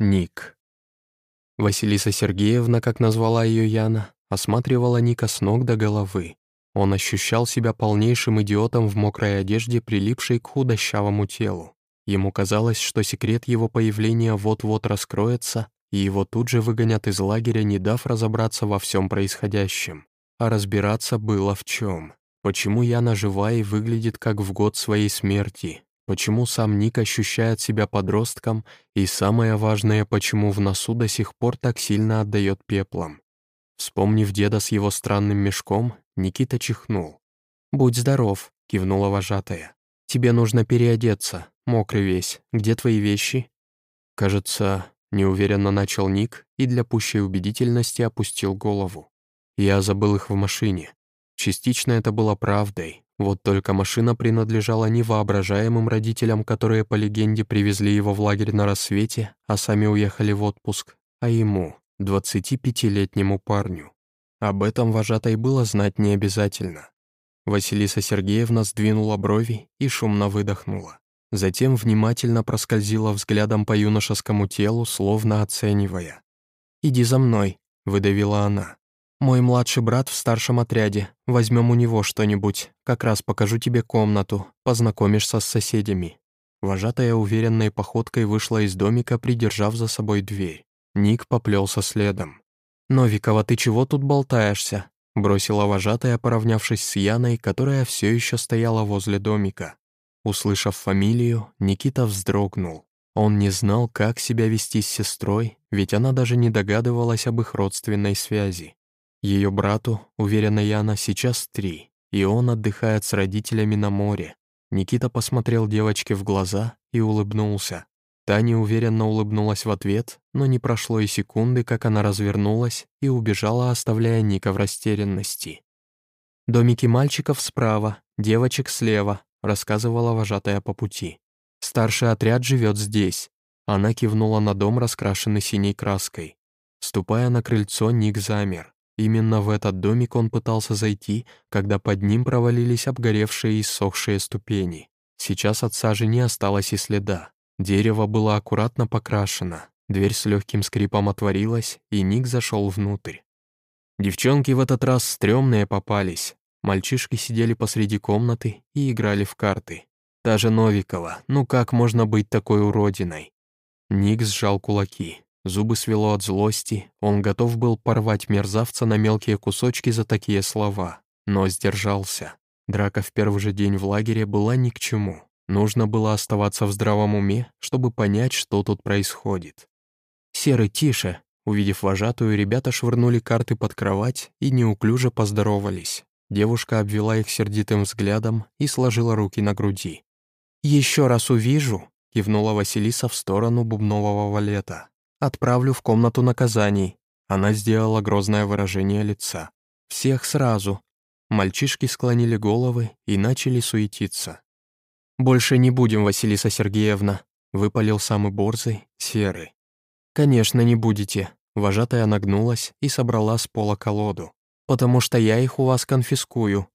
Ник. Василиса Сергеевна, как назвала ее Яна, осматривала Ника с ног до головы. Он ощущал себя полнейшим идиотом в мокрой одежде, прилипшей к худощавому телу. Ему казалось, что секрет его появления вот-вот раскроется, и его тут же выгонят из лагеря, не дав разобраться во всем происходящем. А разбираться было в чем. Почему Яна жива и выглядит как в год своей смерти? Почему сам Ник ощущает себя подростком? И самое важное, почему в носу до сих пор так сильно отдает пеплом? Вспомнив деда с его странным мешком, Никита чихнул. «Будь здоров», — кивнула вожатая. «Тебе нужно переодеться, мокрый весь. Где твои вещи?» Кажется, неуверенно начал Ник и для пущей убедительности опустил голову. Я забыл их в машине. Частично это было правдой, вот только машина принадлежала не воображаемым родителям, которые, по легенде, привезли его в лагерь на рассвете, а сами уехали в отпуск, а ему, 25-летнему парню. Об этом вожатой было знать не обязательно. Василиса Сергеевна сдвинула брови и шумно выдохнула. Затем внимательно проскользила взглядом по юношескому телу, словно оценивая. «Иди за мной», — выдавила она. «Мой младший брат в старшем отряде. Возьмем у него что-нибудь. Как раз покажу тебе комнату. Познакомишься с соседями». Вожатая уверенной походкой вышла из домика, придержав за собой дверь. Ник поплелся следом. «Новикова, ты чего тут болтаешься?» бросила вожатая, поравнявшись с Яной, которая все еще стояла возле домика. Услышав фамилию, Никита вздрогнул. Он не знал, как себя вести с сестрой, ведь она даже не догадывалась об их родственной связи. Ее брату, уверена Яна, сейчас три, и он отдыхает с родителями на море. Никита посмотрел девочке в глаза и улыбнулся. Та неуверенно улыбнулась в ответ, но не прошло и секунды, как она развернулась и убежала, оставляя Ника в растерянности. «Домики мальчиков справа, девочек слева», — рассказывала вожатая по пути. «Старший отряд живет здесь». Она кивнула на дом, раскрашенный синей краской. Ступая на крыльцо, Ник замер. Именно в этот домик он пытался зайти, когда под ним провалились обгоревшие и ссохшие ступени. Сейчас от сажи не осталось и следа. Дерево было аккуратно покрашено. Дверь с легким скрипом отворилась, и Ник зашел внутрь. Девчонки в этот раз стрёмные попались. Мальчишки сидели посреди комнаты и играли в карты. Даже Новикова, ну как можно быть такой уродиной? Ник сжал кулаки. Зубы свело от злости, он готов был порвать мерзавца на мелкие кусочки за такие слова, но сдержался. Драка в первый же день в лагере была ни к чему. Нужно было оставаться в здравом уме, чтобы понять, что тут происходит. «Серый, тише!» Увидев вожатую, ребята швырнули карты под кровать и неуклюже поздоровались. Девушка обвела их сердитым взглядом и сложила руки на груди. «Еще раз увижу», — кивнула Василиса в сторону бубнового валета. Отправлю в комнату наказаний». Она сделала грозное выражение лица. «Всех сразу». Мальчишки склонили головы и начали суетиться. «Больше не будем, Василиса Сергеевна», — выпалил самый борзый, серый. «Конечно, не будете», — вожатая нагнулась и собрала с пола колоду. «Потому что я их у вас конфискую».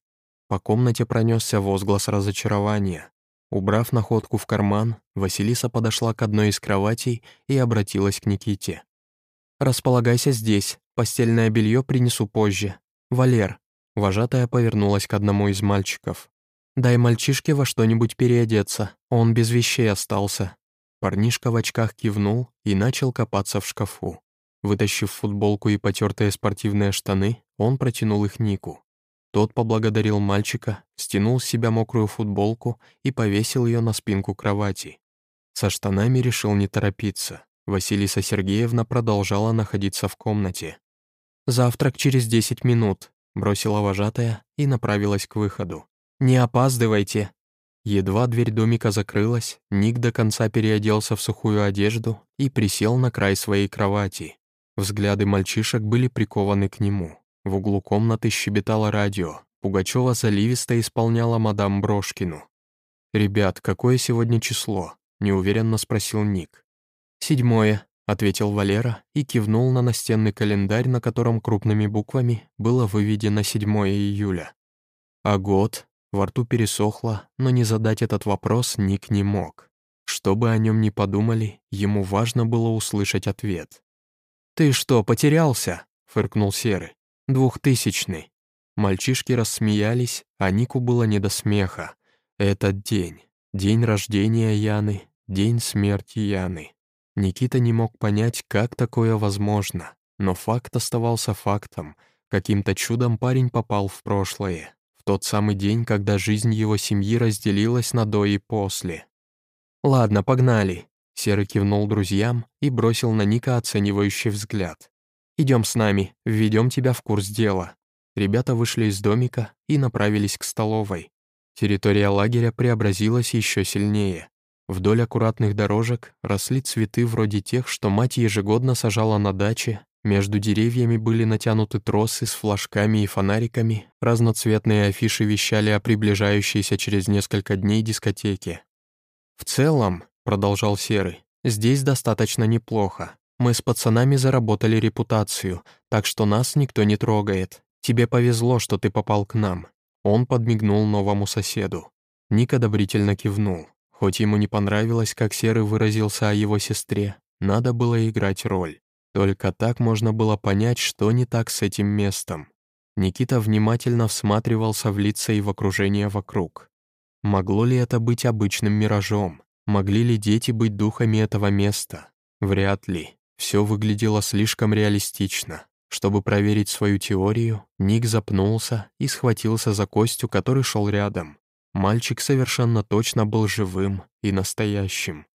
По комнате пронесся возглас разочарования. Убрав находку в карман, Василиса подошла к одной из кроватей и обратилась к Никите. «Располагайся здесь, постельное белье принесу позже. Валер». Вожатая повернулась к одному из мальчиков. «Дай мальчишке во что-нибудь переодеться, он без вещей остался». Парнишка в очках кивнул и начал копаться в шкафу. Вытащив футболку и потертые спортивные штаны, он протянул их Нику. Тот поблагодарил мальчика, стянул с себя мокрую футболку и повесил ее на спинку кровати. Со штанами решил не торопиться. Василиса Сергеевна продолжала находиться в комнате. «Завтрак через десять минут», — бросила вожатая и направилась к выходу. «Не опаздывайте!» Едва дверь домика закрылась, Ник до конца переоделся в сухую одежду и присел на край своей кровати. Взгляды мальчишек были прикованы к нему. В углу комнаты щебетало радио. Пугачева заливисто исполняла мадам Брошкину. «Ребят, какое сегодня число?» — неуверенно спросил Ник. «Седьмое», — ответил Валера и кивнул на настенный календарь, на котором крупными буквами было выведено 7 июля. А год? Во рту пересохло, но не задать этот вопрос Ник не мог. Что бы о нем ни подумали, ему важно было услышать ответ. «Ты что, потерялся?» — фыркнул Серый. «Двухтысячный». Мальчишки рассмеялись, а Нику было не до смеха. Этот день. День рождения Яны, день смерти Яны. Никита не мог понять, как такое возможно, но факт оставался фактом. Каким-то чудом парень попал в прошлое, в тот самый день, когда жизнь его семьи разделилась на до и после. «Ладно, погнали», — Серый кивнул друзьям и бросил на Ника оценивающий взгляд. «Идем с нами, введем тебя в курс дела». Ребята вышли из домика и направились к столовой. Территория лагеря преобразилась еще сильнее. Вдоль аккуратных дорожек росли цветы вроде тех, что мать ежегодно сажала на даче, между деревьями были натянуты тросы с флажками и фонариками, разноцветные афиши вещали о приближающейся через несколько дней дискотеке. «В целом», — продолжал Серый, — «здесь достаточно неплохо. Мы с пацанами заработали репутацию, так что нас никто не трогает. «Тебе повезло, что ты попал к нам». Он подмигнул новому соседу. Ник одобрительно кивнул. Хоть ему не понравилось, как Серый выразился о его сестре, надо было играть роль. Только так можно было понять, что не так с этим местом. Никита внимательно всматривался в лица и в окружение вокруг. Могло ли это быть обычным миражом? Могли ли дети быть духами этого места? Вряд ли. Все выглядело слишком реалистично. Чтобы проверить свою теорию, Ник запнулся и схватился за Костю, который шел рядом. Мальчик совершенно точно был живым и настоящим.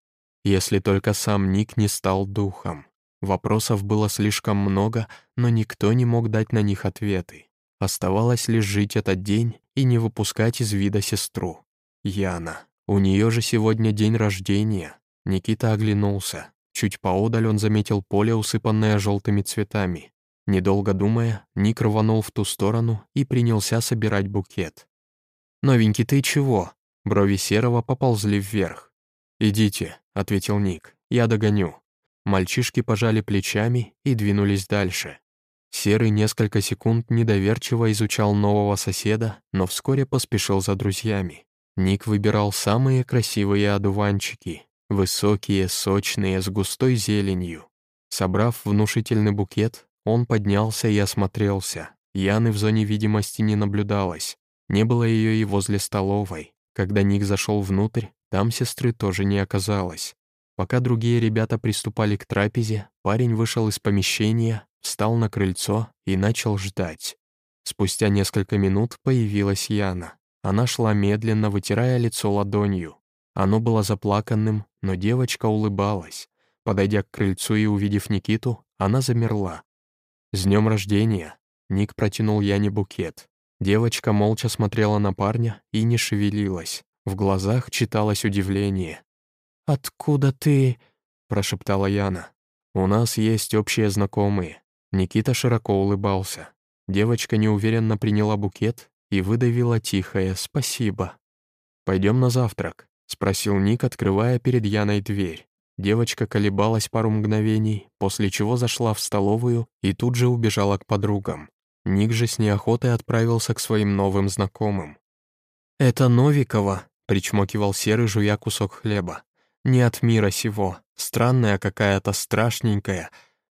Если только сам Ник не стал духом. Вопросов было слишком много, но никто не мог дать на них ответы. Оставалось лишь жить этот день и не выпускать из вида сестру. Яна. У нее же сегодня день рождения. Никита оглянулся. Чуть поодаль он заметил поле, усыпанное желтыми цветами. Недолго думая, Ник рванул в ту сторону и принялся собирать букет. «Новенький, ты чего?» Брови Серого поползли вверх. «Идите», — ответил Ник, — «я догоню». Мальчишки пожали плечами и двинулись дальше. Серый несколько секунд недоверчиво изучал нового соседа, но вскоре поспешил за друзьями. Ник выбирал самые красивые одуванчики, высокие, сочные, с густой зеленью. Собрав внушительный букет, он поднялся и осмотрелся. Яны в зоне видимости не наблюдалось. Не было ее и возле столовой. Когда Ник зашел внутрь, там сестры тоже не оказалось. Пока другие ребята приступали к трапезе, парень вышел из помещения, встал на крыльцо и начал ждать. Спустя несколько минут появилась Яна. Она шла медленно, вытирая лицо ладонью. Оно было заплаканным, но девочка улыбалась. Подойдя к крыльцу и увидев Никиту, она замерла. «С днем рождения!» Ник протянул Яне букет. Девочка молча смотрела на парня и не шевелилась. В глазах читалось удивление. «Откуда ты?» — прошептала Яна. «У нас есть общие знакомые». Никита широко улыбался. Девочка неуверенно приняла букет и выдавила тихое «спасибо». «Пойдем на завтрак», — спросил Ник, открывая перед Яной дверь. Девочка колебалась пару мгновений, после чего зашла в столовую и тут же убежала к подругам. Ник же с неохотой отправился к своим новым знакомым. «Это Новикова», — причмокивал Серый, жуя кусок хлеба. «Не от мира сего. Странная какая-то, страшненькая.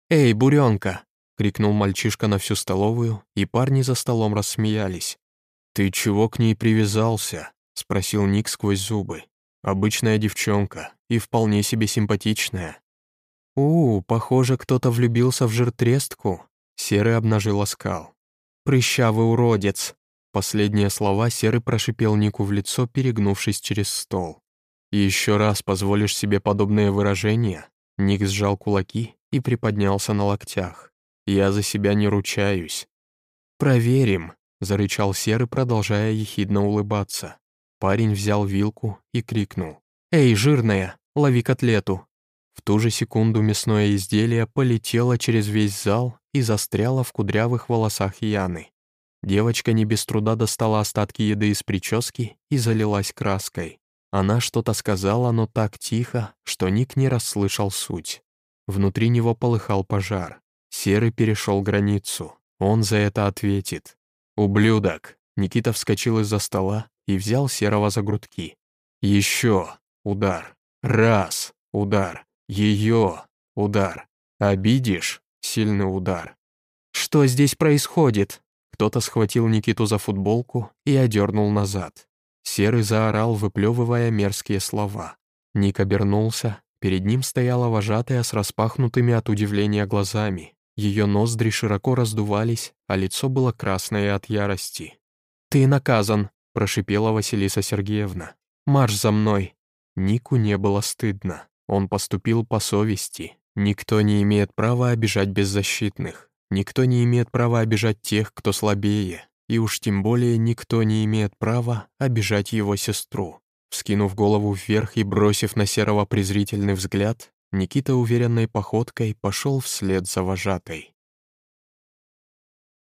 Эй, буренка!» — крикнул мальчишка на всю столовую, и парни за столом рассмеялись. «Ты чего к ней привязался?» — спросил Ник сквозь зубы. Обычная девчонка и вполне себе симпатичная. «У, похоже, кто-то влюбился в жиртрестку», — Серый обнажил оскал. «Прыщавый уродец!» Последние слова Серый прошипел Нику в лицо, перегнувшись через стол. «Еще раз позволишь себе подобные выражения?» Ник сжал кулаки и приподнялся на локтях. «Я за себя не ручаюсь». «Проверим», — зарычал Серый, продолжая ехидно улыбаться. Парень взял вилку и крикнул. «Эй, жирная, лови котлету!» В ту же секунду мясное изделие полетело через весь зал и застряло в кудрявых волосах Яны. Девочка не без труда достала остатки еды из прически и залилась краской. Она что-то сказала, но так тихо, что Ник не расслышал суть. Внутри него полыхал пожар. Серый перешел границу. Он за это ответит. «Ублюдок!» Никита вскочил из-за стола и взял Серого за грудки. «Еще!» — удар. Раз — удар. Ее — удар. Обидишь — сильный удар. «Что здесь происходит?» Кто-то схватил Никиту за футболку и одернул назад. Серый заорал, выплевывая мерзкие слова. Ник обернулся, перед ним стояла вожатая с распахнутыми от удивления глазами. Ее ноздри широко раздувались, а лицо было красное от ярости. «Ты наказан», — прошипела Василиса Сергеевна. «Марш за мной». Нику не было стыдно. Он поступил по совести. Никто не имеет права обижать беззащитных. Никто не имеет права обижать тех, кто слабее. И уж тем более никто не имеет права обижать его сестру. Вскинув голову вверх и бросив на Серого презрительный взгляд, Никита уверенной походкой пошел вслед за вожатой.